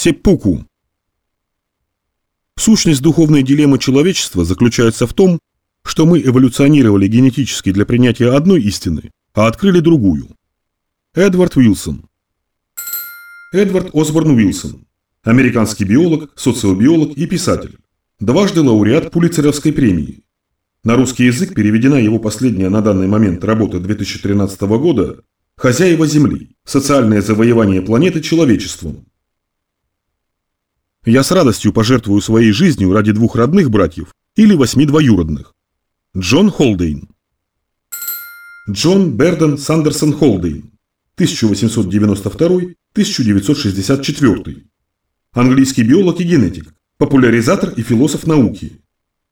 Сеппуку. Сущность духовной дилеммы человечества заключается в том, что мы эволюционировали генетически для принятия одной истины, а открыли другую. Эдвард Уилсон Эдвард Осборн Уилсон. Американский биолог, социобиолог и писатель. Дважды лауреат Пулицеровской премии. На русский язык переведена его последняя на данный момент работа 2013 года «Хозяева Земли. Социальное завоевание планеты человечеством». Я с радостью пожертвую своей жизнью ради двух родных братьев или восьми двоюродных. Джон Холдейн. Джон Берден Сандерсон Холдейн. 1892-1964. Английский биолог и генетик, популяризатор и философ науки.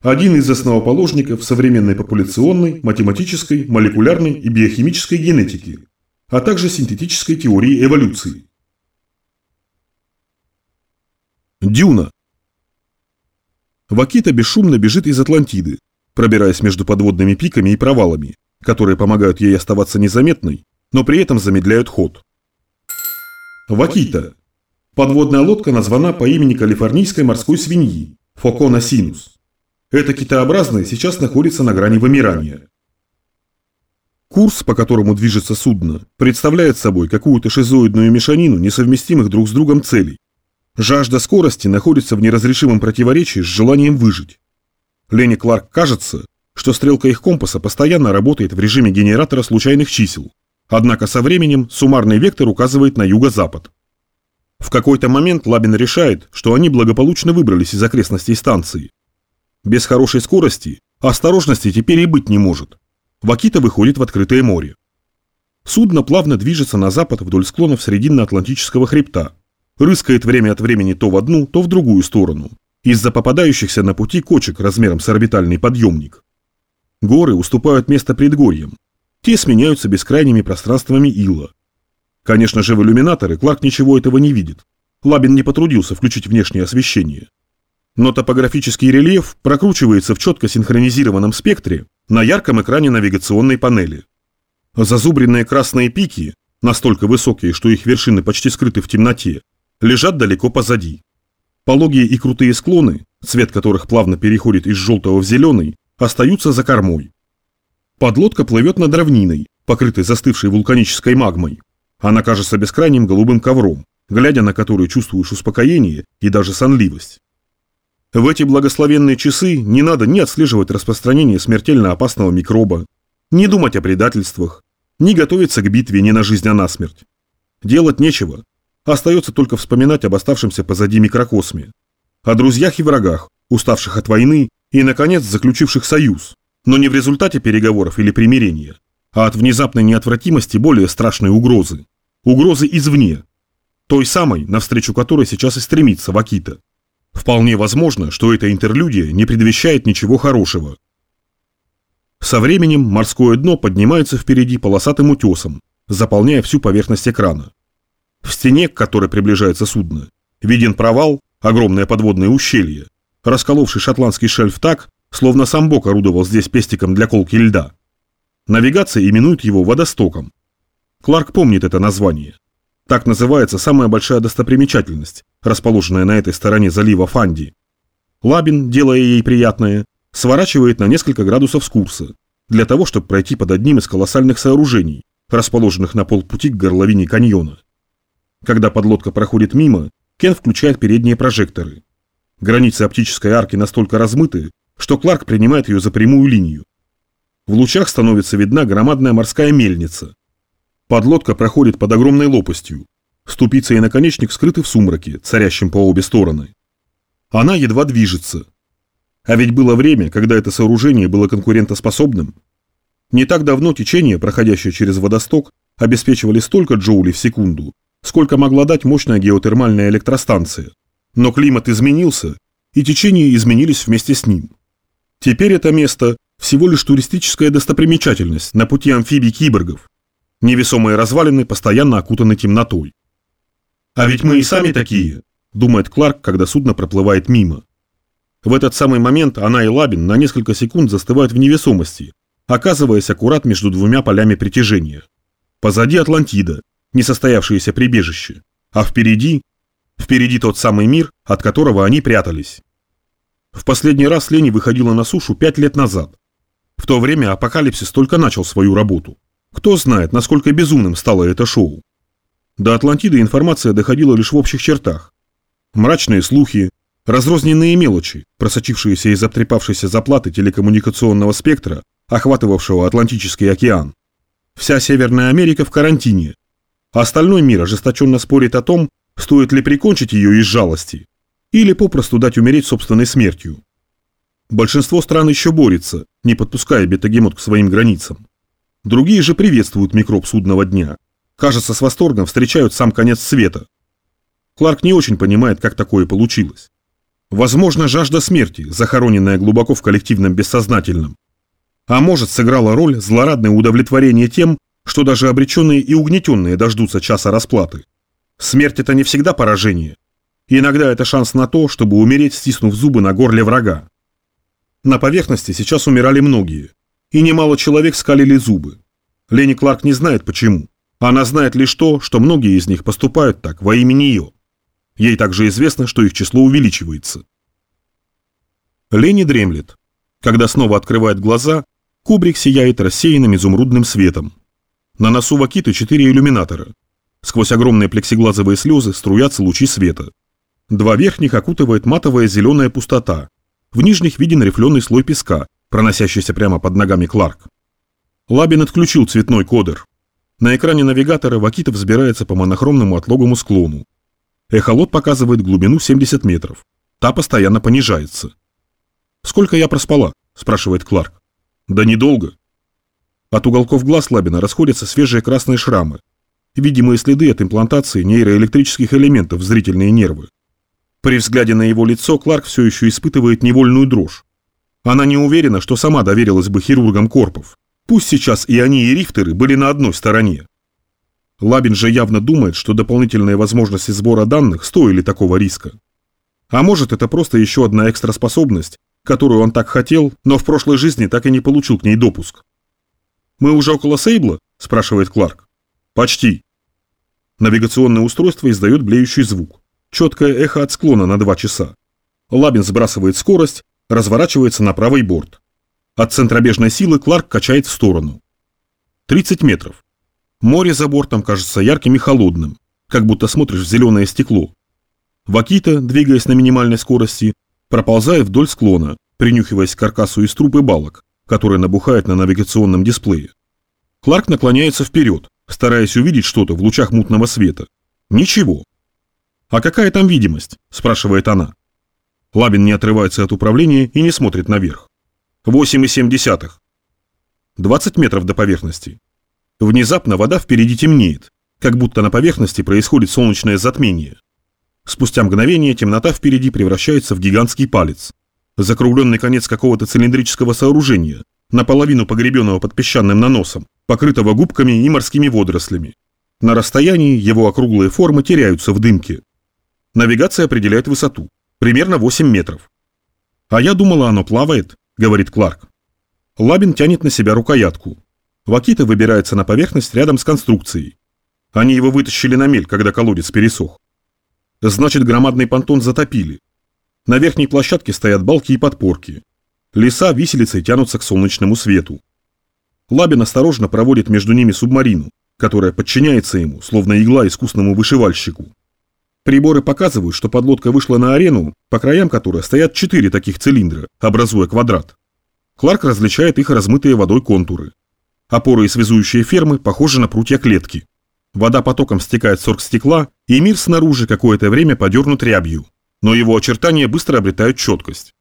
Один из основоположников современной популяционной, математической, молекулярной и биохимической генетики, а также синтетической теории эволюции. Дюна. Вакита бесшумно бежит из Атлантиды, пробираясь между подводными пиками и провалами, которые помогают ей оставаться незаметной, но при этом замедляют ход. Вакита. Подводная лодка названа по имени калифорнийской морской свиньи – Фокона синус. Это китообразное сейчас находится на грани вымирания. Курс, по которому движется судно, представляет собой какую-то шизоидную мешанину несовместимых друг с другом целей. Жажда скорости находится в неразрешимом противоречии с желанием выжить. Ленни Кларк кажется, что стрелка их компаса постоянно работает в режиме генератора случайных чисел, однако со временем суммарный вектор указывает на юго-запад. В какой-то момент Лабин решает, что они благополучно выбрались из окрестностей станции. Без хорошей скорости осторожности теперь и быть не может. Вакита выходит в открытое море. Судно плавно движется на запад вдоль склонов Срединно-Атлантического хребта, рыскает время от времени то в одну, то в другую сторону, из-за попадающихся на пути кочек размером с орбитальный подъемник. Горы уступают место предгорьям. Те сменяются бескрайними пространствами ила. Конечно же, в иллюминаторы Кларк ничего этого не видит. Лабин не потрудился включить внешнее освещение. Но топографический рельеф прокручивается в четко синхронизированном спектре на ярком экране навигационной панели. Зазубренные красные пики, настолько высокие, что их вершины почти скрыты в темноте, лежат далеко позади. Пологие и крутые склоны, цвет которых плавно переходит из желтого в зеленый, остаются за кормой. Подлодка плывет над равниной, покрытой застывшей вулканической магмой. Она кажется бескрайним голубым ковром, глядя на который чувствуешь успокоение и даже сонливость. В эти благословенные часы не надо ни отслеживать распространение смертельно опасного микроба, ни думать о предательствах, ни готовиться к битве не на жизнь, а на смерть. Делать нечего, Остается только вспоминать об оставшемся позади микрокосме. О друзьях и врагах, уставших от войны и, наконец, заключивших союз, но не в результате переговоров или примирения, а от внезапной неотвратимости более страшной угрозы. Угрозы извне. Той самой, навстречу которой сейчас и стремится Вакита. Вполне возможно, что эта интерлюдия не предвещает ничего хорошего. Со временем морское дно поднимается впереди полосатым утесом, заполняя всю поверхность экрана. В стене, к которой приближается судно, виден провал, огромное подводное ущелье, расколовший шотландский шельф так, словно сам Бог орудовал здесь пестиком для колки льда. Навигация именует его водостоком. Кларк помнит это название. Так называется самая большая достопримечательность, расположенная на этой стороне залива Фанди. Лабин, делая ей приятное, сворачивает на несколько градусов с курса, для того, чтобы пройти под одним из колоссальных сооружений, расположенных на полпути к горловине каньона. Когда подлодка проходит мимо, Кен включает передние прожекторы. Границы оптической арки настолько размыты, что Кларк принимает ее за прямую линию. В лучах становится видна громадная морская мельница. Подлодка проходит под огромной лопастью. Ступица и наконечник скрыты в сумраке, царящем по обе стороны. Она едва движется. А ведь было время, когда это сооружение было конкурентоспособным. Не так давно течение, проходящее через водосток, обеспечивали столько джоулей в секунду, сколько могла дать мощная геотермальная электростанция. Но климат изменился, и течения изменились вместе с ним. Теперь это место всего лишь туристическая достопримечательность на пути амфибий-киборгов. Невесомые развалины постоянно окутаны темнотой. «А ведь мы и сами такие», – думает Кларк, когда судно проплывает мимо. В этот самый момент она и Лабин на несколько секунд застывают в невесомости, оказываясь аккурат между двумя полями притяжения. Позади Атлантида, несостоявшееся прибежище, а впереди Впереди тот самый мир, от которого они прятались. В последний раз Лени выходила на сушу пять лет назад. В то время Апокалипсис только начал свою работу. Кто знает, насколько безумным стало это шоу. До Атлантиды информация доходила лишь в общих чертах. Мрачные слухи, разрозненные мелочи, просочившиеся из обтрепавшейся заплаты телекоммуникационного спектра, охватывавшего Атлантический океан. Вся Северная Америка в карантине. А остальной мир ожесточенно спорит о том, стоит ли прикончить ее из жалости, или попросту дать умереть собственной смертью. Большинство стран еще борется, не подпуская бетагемот к своим границам. Другие же приветствуют микроб судного дня. Кажется, с восторгом встречают сам конец света. Кларк не очень понимает, как такое получилось. Возможно, жажда смерти, захороненная глубоко в коллективном бессознательном. А может, сыграла роль злорадное удовлетворение тем, что даже обреченные и угнетенные дождутся часа расплаты. Смерть – это не всегда поражение. иногда это шанс на то, чтобы умереть, стиснув зубы на горле врага. На поверхности сейчас умирали многие. И немало человек скалили зубы. Лени Кларк не знает почему. Она знает лишь то, что многие из них поступают так во имя нее. Ей также известно, что их число увеличивается. Лени дремлет. Когда снова открывает глаза, кубрик сияет рассеянным изумрудным светом. На носу Вакиты четыре иллюминатора. Сквозь огромные плексиглазовые слезы струятся лучи света. Два верхних окутывает матовая зеленая пустота. В нижних виден рифленый слой песка, проносящийся прямо под ногами Кларк. Лабин отключил цветной кодер. На экране навигатора Вакита взбирается по монохромному отлогому склону. Эхолот показывает глубину 70 метров. Та постоянно понижается. «Сколько я проспала?» – спрашивает Кларк. «Да недолго». От уголков глаз Лабина расходятся свежие красные шрамы. Видимые следы от имплантации нейроэлектрических элементов в зрительные нервы. При взгляде на его лицо Кларк все еще испытывает невольную дрожь. Она не уверена, что сама доверилась бы хирургам корпов. Пусть сейчас и они, и рифтеры были на одной стороне. Лабин же явно думает, что дополнительные возможности сбора данных стоили такого риска. А может это просто еще одна экстраспособность, которую он так хотел, но в прошлой жизни так и не получил к ней допуск. «Мы уже около Сейбла?» – спрашивает Кларк. «Почти». Навигационное устройство издает блеющий звук. Четкое эхо от склона на два часа. Лабин сбрасывает скорость, разворачивается на правый борт. От центробежной силы Кларк качает в сторону. 30 метров. Море за бортом кажется ярким и холодным, как будто смотришь в зеленое стекло. Вакита, двигаясь на минимальной скорости, проползает вдоль склона, принюхиваясь к каркасу из труб балок, которые набухают на навигационном дисплее. Кларк наклоняется вперед, стараясь увидеть что-то в лучах мутного света. Ничего. «А какая там видимость?» – спрашивает она. Лабин не отрывается от управления и не смотрит наверх. «8,7». 20 метров до поверхности. Внезапно вода впереди темнеет, как будто на поверхности происходит солнечное затмение. Спустя мгновение темнота впереди превращается в гигантский палец. Закругленный конец какого-то цилиндрического сооружения, наполовину погребенного под песчаным наносом, покрытого губками и морскими водорослями. На расстоянии его округлые формы теряются в дымке. Навигация определяет высоту, примерно 8 метров. «А я думала, оно плавает», — говорит Кларк. Лабин тянет на себя рукоятку. Вакита выбирается на поверхность рядом с конструкцией. Они его вытащили на мель, когда колодец пересох. Значит, громадный понтон затопили. На верхней площадке стоят балки и подпорки. Леса виселицей тянутся к солнечному свету. Лабин осторожно проводит между ними субмарину, которая подчиняется ему, словно игла искусному вышивальщику. Приборы показывают, что подлодка вышла на арену, по краям которой стоят четыре таких цилиндра, образуя квадрат. Кларк различает их размытые водой контуры. Опоры и связующие фермы похожи на прутья клетки. Вода потоком стекает с стекла, и мир снаружи какое-то время подернут рябью, но его очертания быстро обретают четкость.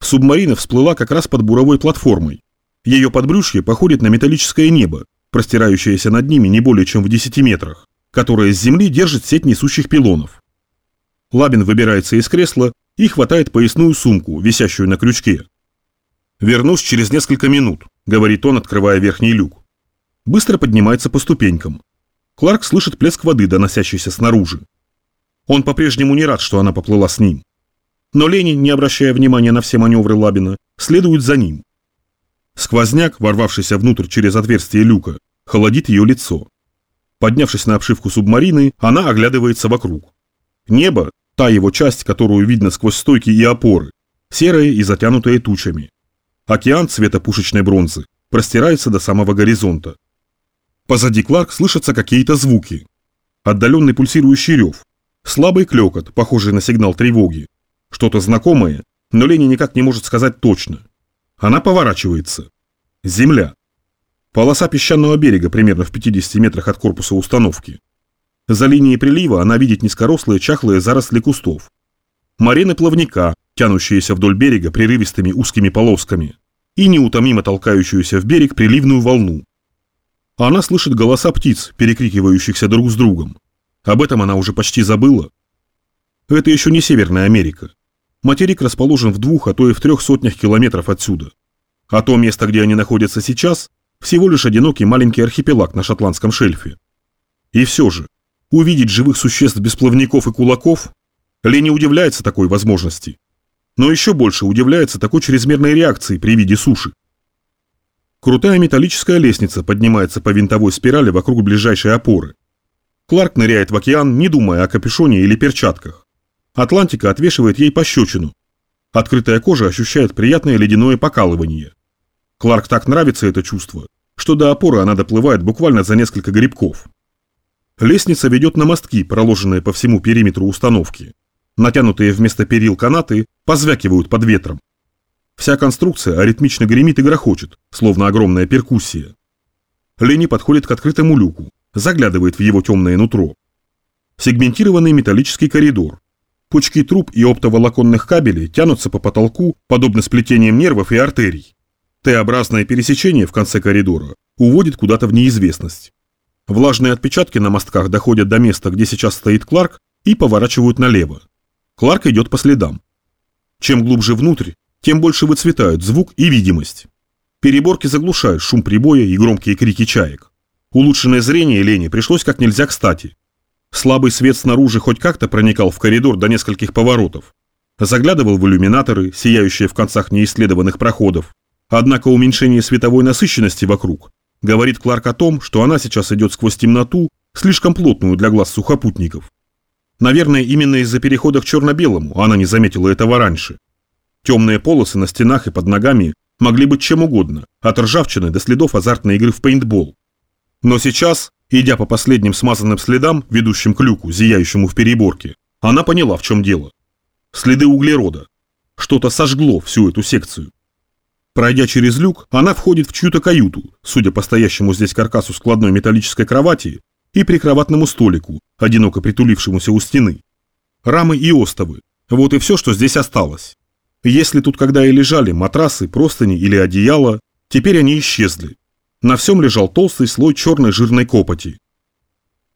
Субмарина всплыла как раз под буровой платформой. Ее подбрюшье походит на металлическое небо, простирающееся над ними не более чем в 10 метрах, которое с земли держит сеть несущих пилонов. Лабин выбирается из кресла и хватает поясную сумку, висящую на крючке. «Вернусь через несколько минут», — говорит он, открывая верхний люк. Быстро поднимается по ступенькам. Кларк слышит плеск воды, доносящийся снаружи. Он по-прежнему не рад, что она поплыла с ним. Но Лени, не обращая внимания на все маневры Лабина, следует за ним. Сквозняк, ворвавшийся внутрь через отверстие люка, холодит ее лицо. Поднявшись на обшивку субмарины, она оглядывается вокруг. Небо, та его часть, которую видно сквозь стойки и опоры, серое и затянутое тучами. Океан цвета пушечной бронзы простирается до самого горизонта. Позади Кларк слышатся какие-то звуки. Отдаленный пульсирующий рев, слабый клекот, похожий на сигнал тревоги. Что-то знакомое, но Лени никак не может сказать точно. Она поворачивается. Земля. Полоса песчаного берега примерно в 50 метрах от корпуса установки. За линией прилива она видит низкорослые чахлые заросли кустов. Марены плавника, тянущиеся вдоль берега прерывистыми узкими полосками, и неутомимо толкающуюся в берег приливную волну. Она слышит голоса птиц, перекрикивающихся друг с другом. Об этом она уже почти забыла. Это еще не Северная Америка. Материк расположен в двух, а то и в трех сотнях километров отсюда. А то место, где они находятся сейчас, всего лишь одинокий маленький архипелаг на шотландском шельфе. И все же, увидеть живых существ без плавников и кулаков, Лени удивляется такой возможности. Но еще больше удивляется такой чрезмерной реакции при виде суши. Крутая металлическая лестница поднимается по винтовой спирали вокруг ближайшей опоры. Кларк ныряет в океан, не думая о капюшоне или перчатках. Атлантика отвешивает ей пощечину. Открытая кожа ощущает приятное ледяное покалывание. Кларк так нравится это чувство, что до опоры она доплывает буквально за несколько грибков. Лестница ведет на мостки, проложенные по всему периметру установки. Натянутые вместо перил канаты позвякивают под ветром. Вся конструкция аритмично гремит и грохочет, словно огромная перкуссия. Лени подходит к открытому люку, заглядывает в его темное нутро. Сегментированный металлический коридор. Пучки труб и оптоволоконных кабелей тянутся по потолку, подобно сплетениям нервов и артерий. Т-образное пересечение в конце коридора уводит куда-то в неизвестность. Влажные отпечатки на мостках доходят до места, где сейчас стоит Кларк, и поворачивают налево. Кларк идет по следам. Чем глубже внутрь, тем больше выцветают звук и видимость. Переборки заглушают шум прибоя и громкие крики чаек. Улучшенное зрение Лене пришлось как нельзя кстати. Слабый свет снаружи хоть как-то проникал в коридор до нескольких поворотов. Заглядывал в иллюминаторы, сияющие в концах неисследованных проходов, Однако уменьшение световой насыщенности вокруг говорит Кларк о том, что она сейчас идет сквозь темноту, слишком плотную для глаз сухопутников. Наверное, именно из-за перехода к черно-белому она не заметила этого раньше. Темные полосы на стенах и под ногами могли быть чем угодно, от ржавчины до следов азартной игры в пейнтбол. Но сейчас, идя по последним смазанным следам, ведущим к люку, зияющему в переборке, она поняла, в чем дело. Следы углерода. Что-то сожгло всю эту секцию. Пройдя через люк, она входит в чью-то каюту, судя по стоящему здесь каркасу складной металлической кровати и прикроватному столику, одиноко притулившемуся у стены. Рамы и остовы. Вот и все, что здесь осталось. Если тут когда и лежали матрасы, простыни или одеяло, теперь они исчезли. На всем лежал толстый слой черной жирной копоти.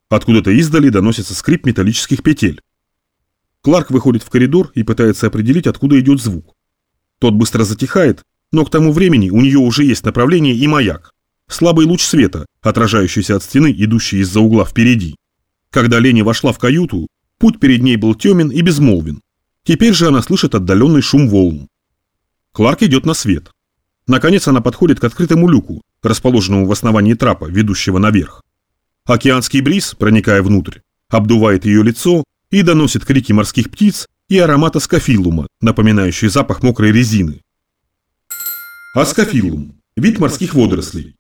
Откуда-то издали доносится скрип металлических петель. Кларк выходит в коридор и пытается определить, откуда идет звук. Тот быстро затихает, но к тому времени у нее уже есть направление и маяк. Слабый луч света, отражающийся от стены, идущий из-за угла впереди. Когда Лени вошла в каюту, путь перед ней был темен и безмолвен. Теперь же она слышит отдаленный шум волн. Кларк идет на свет. Наконец она подходит к открытому люку, расположенному в основании трапа, ведущего наверх. Океанский бриз, проникая внутрь, обдувает ее лицо и доносит крики морских птиц и аромата скофилума, напоминающий запах мокрой резины. Аскофилум – вид морских водорослей.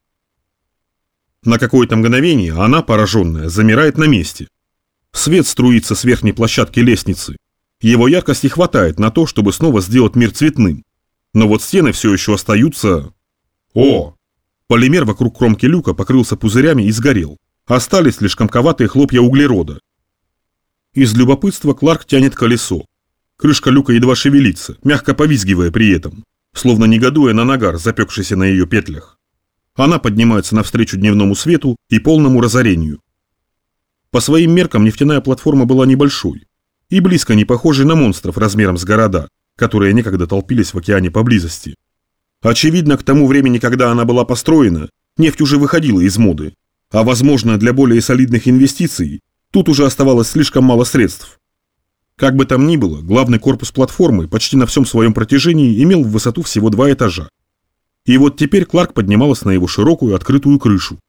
На какое-то мгновение она, пораженная, замирает на месте. Свет струится с верхней площадки лестницы. Его яркости хватает на то, чтобы снова сделать мир цветным. Но вот стены все еще остаются... О! Полимер вокруг кромки люка покрылся пузырями и сгорел. Остались лишь комковатые хлопья углерода. Из любопытства Кларк тянет колесо. Крышка люка едва шевелится, мягко повизгивая при этом словно негодуя на нагар, запекшийся на ее петлях. Она поднимается навстречу дневному свету и полному разорению. По своим меркам нефтяная платформа была небольшой и близко не похожей на монстров размером с города, которые некогда толпились в океане поблизости. Очевидно, к тому времени, когда она была построена, нефть уже выходила из моды, а возможно для более солидных инвестиций тут уже оставалось слишком мало средств. Как бы там ни было, главный корпус платформы почти на всем своем протяжении имел в высоту всего два этажа. И вот теперь Кларк поднималась на его широкую открытую крышу.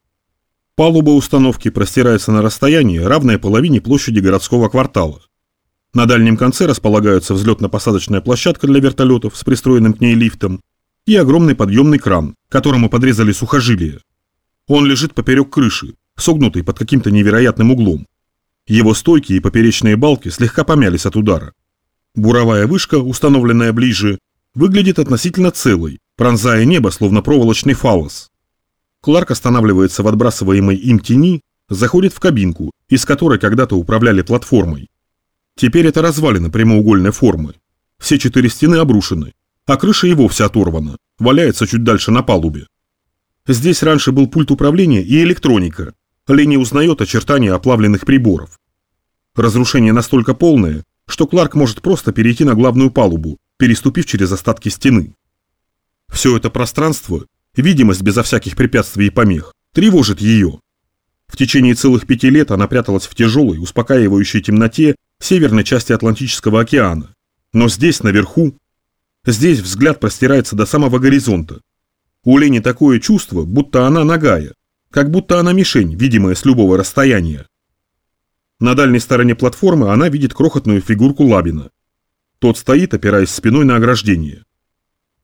Палуба установки простирается на расстоянии, равное половине площади городского квартала. На дальнем конце располагаются взлетно-посадочная площадка для вертолетов с пристроенным к ней лифтом и огромный подъемный кран, которому подрезали сухожилия. Он лежит поперек крыши, согнутый под каким-то невероятным углом. Его стойки и поперечные балки слегка помялись от удара. Буровая вышка, установленная ближе, выглядит относительно целой, пронзая небо, словно проволочный фалос. Кларк останавливается в отбрасываемой им тени, заходит в кабинку, из которой когда-то управляли платформой. Теперь это развалина прямоугольной формы. Все четыре стены обрушены, а крыша и вовсе оторвана, валяется чуть дальше на палубе. Здесь раньше был пульт управления и электроника. Лени узнает очертания оплавленных приборов. Разрушение настолько полное, что Кларк может просто перейти на главную палубу, переступив через остатки стены. Все это пространство, видимость безо всяких препятствий и помех, тревожит ее. В течение целых пяти лет она пряталась в тяжелой, успокаивающей темноте северной части Атлантического океана. Но здесь, наверху, здесь взгляд простирается до самого горизонта. У Лени такое чувство, будто она нагая, как будто она мишень, видимая с любого расстояния. На дальней стороне платформы она видит крохотную фигурку Лабина. Тот стоит, опираясь спиной на ограждение.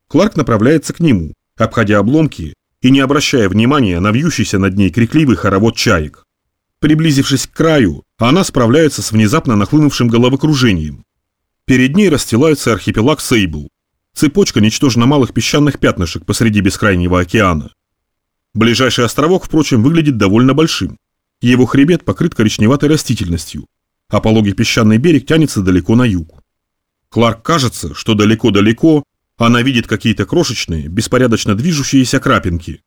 Кларк направляется к нему, обходя обломки и не обращая внимания на вьющийся над ней крикливый хоровод чаек. Приблизившись к краю, она справляется с внезапно нахлынувшим головокружением. Перед ней расстилается архипелаг Сейбл, цепочка ничтожно малых песчаных пятнышек посреди бескрайнего океана. Ближайший островок, впрочем, выглядит довольно большим. Его хребет покрыт коричневатой растительностью, а пологий песчаный берег тянется далеко на юг. Кларк кажется, что далеко-далеко она видит какие-то крошечные, беспорядочно движущиеся крапинки.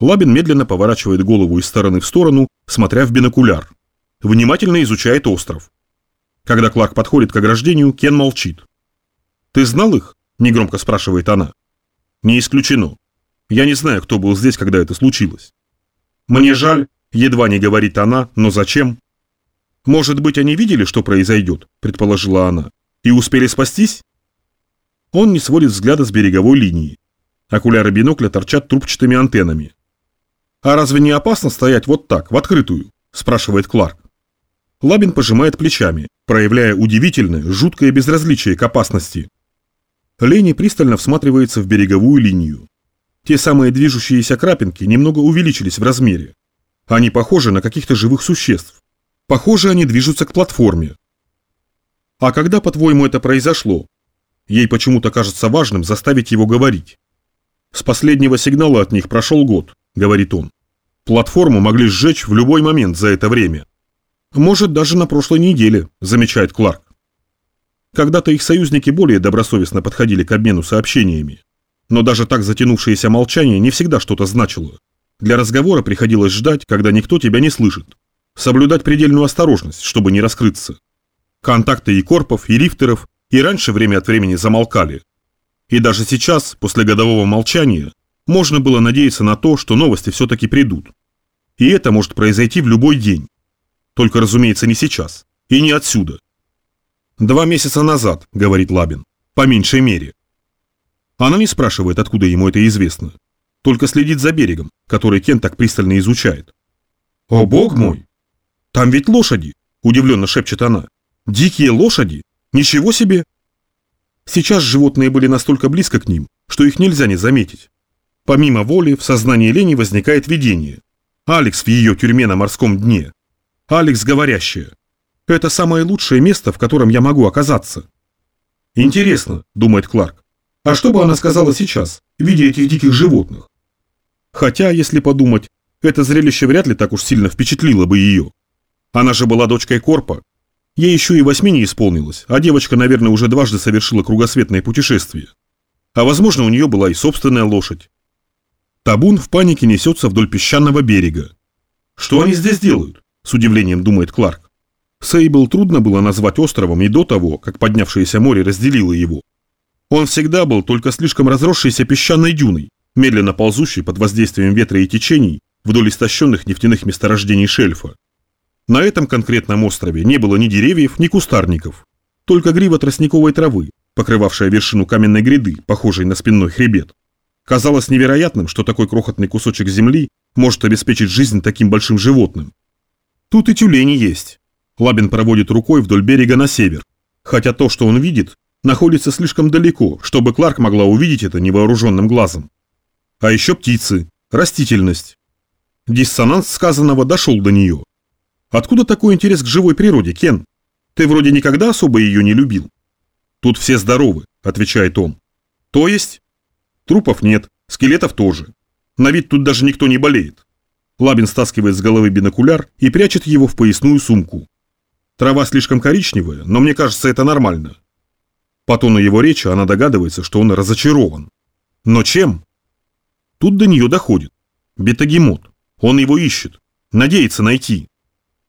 Лабин медленно поворачивает голову из стороны в сторону, смотря в бинокуляр. Внимательно изучает остров. Когда Кларк подходит к ограждению, Кен молчит. «Ты знал их?» – негромко спрашивает она. «Не исключено. Я не знаю, кто был здесь, когда это случилось». «Мне жаль», – едва не говорит она, но зачем? «Может быть, они видели, что произойдет?» – предположила она. «И успели спастись?» Он не сводит взгляда с береговой линии. Окуляры бинокля торчат трубчатыми антеннами. «А разве не опасно стоять вот так, в открытую?» – спрашивает Кларк. Лабин пожимает плечами, проявляя удивительное, жуткое безразличие к опасности. Лени пристально всматривается в береговую линию. Те самые движущиеся крапинки немного увеличились в размере. Они похожи на каких-то живых существ. Похоже, они движутся к платформе. А когда, по-твоему, это произошло? Ей почему-то кажется важным заставить его говорить. «С последнего сигнала от них прошел год», — говорит он. «Платформу могли сжечь в любой момент за это время». «Может, даже на прошлой неделе», — замечает Кларк. Когда-то их союзники более добросовестно подходили к обмену сообщениями. Но даже так затянувшееся молчание не всегда что-то значило. Для разговора приходилось ждать, когда никто тебя не слышит. Соблюдать предельную осторожность, чтобы не раскрыться. Контакты и корпов, и рифтеров и раньше время от времени замолкали. И даже сейчас, после годового молчания, можно было надеяться на то, что новости все-таки придут. И это может произойти в любой день. Только, разумеется, не сейчас. И не отсюда. «Два месяца назад», — говорит Лабин. «По меньшей мере». Она не спрашивает, откуда ему это известно. Только следит за берегом, который Кен так пристально изучает. «О, бог мой! Там ведь лошади!» – удивленно шепчет она. «Дикие лошади! Ничего себе! Сейчас животные были настолько близко к ним, что их нельзя не заметить. Помимо воли, в сознании Лени возникает видение. Алекс в ее тюрьме на морском дне. Алекс говорящая. Это самое лучшее место, в котором я могу оказаться. Интересно, думает Кларк. А что бы она сказала сейчас, видя этих диких животных? Хотя, если подумать, это зрелище вряд ли так уж сильно впечатлило бы ее. Она же была дочкой Корпа, Ей еще и восьми не исполнилось, а девочка, наверное, уже дважды совершила кругосветное путешествие. А возможно, у нее была и собственная лошадь. Табун в панике несется вдоль песчаного берега. Что они здесь делают? С удивлением думает Кларк. Сейбл трудно было назвать островом и до того, как поднявшееся море разделило его. Он всегда был только слишком разросшейся песчаной дюной, медленно ползущей под воздействием ветра и течений вдоль истощенных нефтяных месторождений шельфа. На этом конкретном острове не было ни деревьев, ни кустарников, только грива тростниковой травы, покрывавшая вершину каменной гряды, похожей на спинной хребет. Казалось невероятным, что такой крохотный кусочек земли может обеспечить жизнь таким большим животным. Тут и тюлени есть. Лабин проводит рукой вдоль берега на север, хотя то, что он видит, находится слишком далеко, чтобы Кларк могла увидеть это невооруженным глазом. А еще птицы, растительность. Диссонанс сказанного дошел до нее. Откуда такой интерес к живой природе, Кен? Ты вроде никогда особо ее не любил. Тут все здоровы, отвечает он. То есть? Трупов нет, скелетов тоже. На вид тут даже никто не болеет. Лабин стаскивает с головы бинокуляр и прячет его в поясную сумку. Трава слишком коричневая, но мне кажется, это нормально. По тону его речи она догадывается, что он разочарован. Но чем? Тут до нее доходит. Бетагемот. Он его ищет. Надеется найти.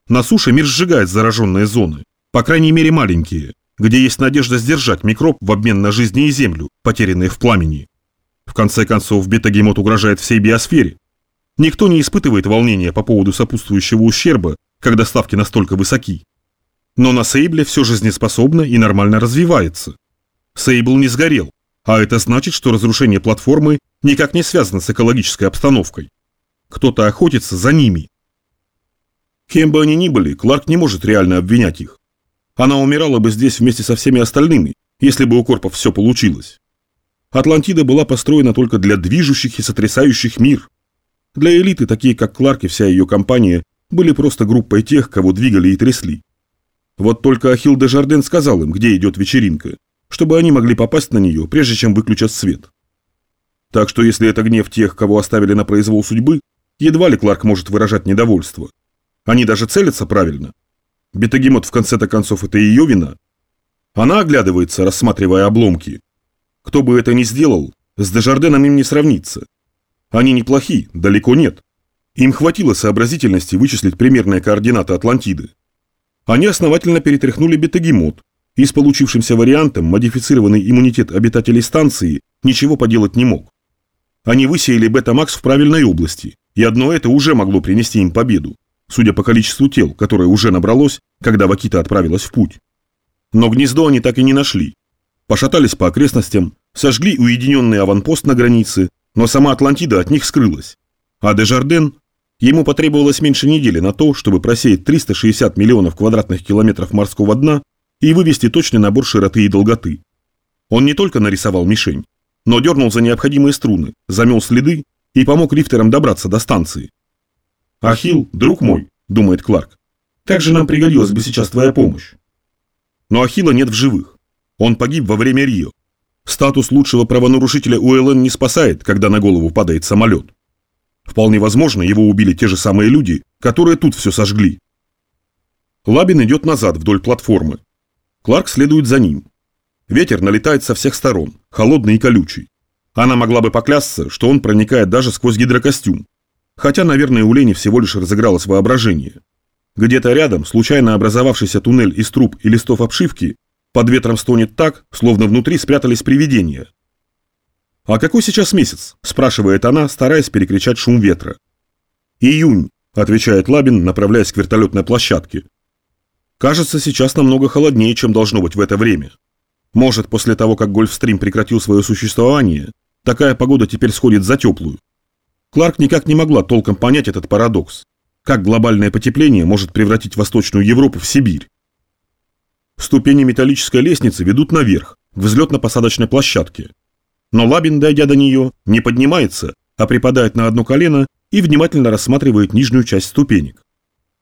На суше мир сжигает зараженные зоны. По крайней мере маленькие, где есть надежда сдержать микроб в обмен на жизни и землю, потерянные в пламени. В конце концов, бетагемот угрожает всей биосфере. Никто не испытывает волнения по поводу сопутствующего ущерба, когда ставки настолько высоки. Но на Сейбле все жизнеспособно и нормально развивается. Сейбл не сгорел, а это значит, что разрушение платформы никак не связано с экологической обстановкой. Кто-то охотится за ними. Кем бы они ни были, Кларк не может реально обвинять их. Она умирала бы здесь вместе со всеми остальными, если бы у Корпов все получилось. Атлантида была построена только для движущих и сотрясающих мир. Для элиты, такие как Кларк и вся ее компания, были просто группой тех, кого двигали и трясли. Вот только Ахилл де Жарден сказал им, где идет вечеринка, чтобы они могли попасть на нее, прежде чем выключат свет. Так что если это гнев тех, кого оставили на произвол судьбы, едва ли Кларк может выражать недовольство. Они даже целятся правильно. Бетагемот в конце-то концов это ее вина. Она оглядывается, рассматривая обломки. Кто бы это ни сделал, с Дежарденом им не сравнится. Они неплохи, далеко нет. Им хватило сообразительности вычислить примерные координаты Атлантиды. Они основательно перетряхнули бетагемот, и с получившимся вариантом модифицированный иммунитет обитателей станции ничего поделать не мог. Они высеяли бета-макс в правильной области, и одно это уже могло принести им победу, судя по количеству тел, которое уже набралось, когда Вакита отправилась в путь. Но гнездо они так и не нашли. Пошатались по окрестностям, сожгли уединенный аванпост на границе, но сама Атлантида от них скрылась. А Дежарден, ему потребовалось меньше недели на то, чтобы просеять 360 миллионов квадратных километров морского дна и вывести точный набор широты и долготы. Он не только нарисовал мишень, но дернул за необходимые струны, замел следы и помог лифтерам добраться до станции. «Ахилл, друг мой», — думает Кларк, — «как же нам пригодилась бы сейчас твоя помощь?» Но Ахилла нет в живых. Он погиб во время Рио, Статус лучшего правонарушителя УЛН не спасает, когда на голову падает самолет. Вполне возможно, его убили те же самые люди, которые тут все сожгли. Лабин идет назад вдоль платформы. Кларк следует за ним. Ветер налетает со всех сторон, холодный и колючий. Она могла бы поклясться, что он проникает даже сквозь гидрокостюм. Хотя, наверное, у Лени всего лишь разыгралось воображение. Где-то рядом случайно образовавшийся туннель из труб и листов обшивки под ветром стонет так, словно внутри спрятались привидения. «А какой сейчас месяц?» – спрашивает она, стараясь перекричать шум ветра. «Июнь», – отвечает Лабин, направляясь к вертолетной площадке. «Кажется, сейчас намного холоднее, чем должно быть в это время. Может, после того, как Гольфстрим прекратил свое существование, такая погода теперь сходит за теплую. Кларк никак не могла толком понять этот парадокс. Как глобальное потепление может превратить Восточную Европу в Сибирь? Ступени металлической лестницы ведут наверх, к взлетно-посадочной площадке. Но Лабин, дойдя до нее, не поднимается, а припадает на одно колено и внимательно рассматривает нижнюю часть ступенек.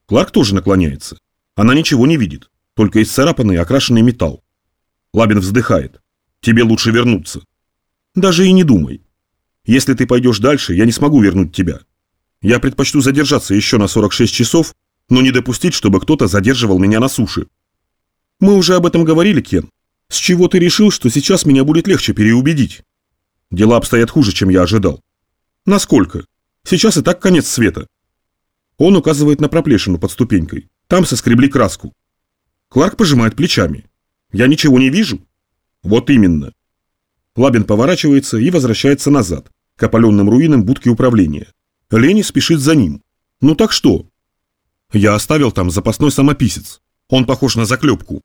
Кларк тоже наклоняется. Она ничего не видит, только исцарапанный окрашенный металл. Лабин вздыхает. «Тебе лучше вернуться». «Даже и не думай. Если ты пойдешь дальше, я не смогу вернуть тебя. Я предпочту задержаться еще на 46 часов, но не допустить, чтобы кто-то задерживал меня на суше. Мы уже об этом говорили, Кен. С чего ты решил, что сейчас меня будет легче переубедить? Дела обстоят хуже, чем я ожидал. Насколько? Сейчас и так конец света. Он указывает на проплешину под ступенькой. Там соскребли краску. Кларк пожимает плечами. Я ничего не вижу. Вот именно. Лабин поворачивается и возвращается назад, к опаленным руинам будки управления. Лени спешит за ним. Ну так что? Я оставил там запасной самописец. Он похож на заклепку.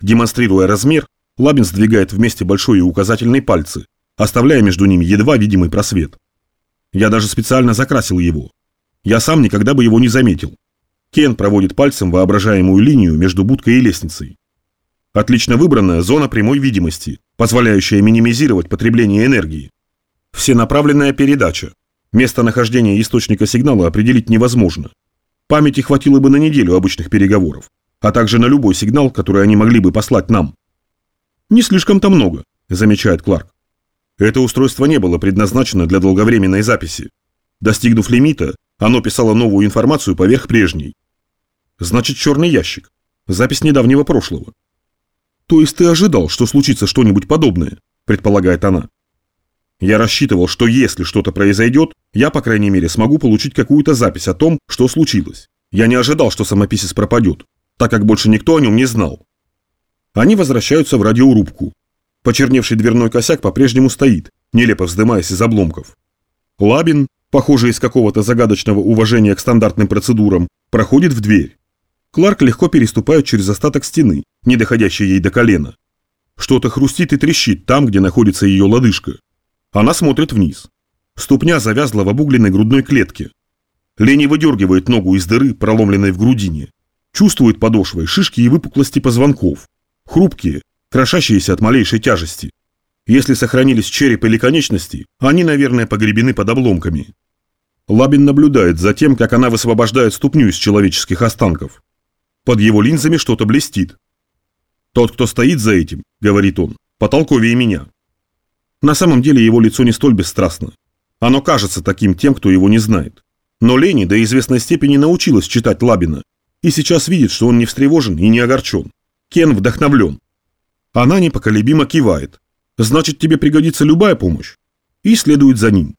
Демонстрируя размер, Лабин сдвигает вместе большой и указательный пальцы, оставляя между ними едва видимый просвет. Я даже специально закрасил его. Я сам никогда бы его не заметил. Кен проводит пальцем воображаемую линию между будкой и лестницей. Отлично выбранная зона прямой видимости, позволяющая минимизировать потребление энергии. Всенаправленная передача. Местонахождение источника сигнала определить невозможно. Памяти хватило бы на неделю обычных переговоров, а также на любой сигнал, который они могли бы послать нам. «Не слишком-то много», – замечает Кларк. Это устройство не было предназначено для долговременной записи. Достигнув лимита, оно писало новую информацию поверх прежней. Значит, черный ящик. Запись недавнего прошлого. То есть ты ожидал, что случится что-нибудь подобное, предполагает она. Я рассчитывал, что если что-то произойдет, я, по крайней мере, смогу получить какую-то запись о том, что случилось. Я не ожидал, что самописец пропадет, так как больше никто о нем не знал. Они возвращаются в радиорубку. Почерневший дверной косяк по-прежнему стоит, нелепо вздымаясь из обломков. Лабин, похожий из какого-то загадочного уважения к стандартным процедурам, проходит в дверь. Кларк легко переступает через остаток стены, не доходящей ей до колена. Что-то хрустит и трещит там, где находится ее лодыжка. Она смотрит вниз. Ступня завязла в обугленной грудной клетке. Лени выдергивает ногу из дыры, проломленной в грудине. Чувствует подошвой шишки и выпуклости позвонков. Хрупкие, крошащиеся от малейшей тяжести. Если сохранились череп или конечности, они, наверное, погребены под обломками. Лабин наблюдает за тем, как она высвобождает ступню из человеческих останков. Под его линзами что-то блестит. «Тот, кто стоит за этим, — говорит он, — потолковее меня». На самом деле его лицо не столь бесстрастно. Оно кажется таким тем, кто его не знает. Но Лени до известной степени научилась читать Лабина и сейчас видит, что он не встревожен и не огорчен. Кен вдохновлен. Она непоколебимо кивает. Значит, тебе пригодится любая помощь. И следует за ним.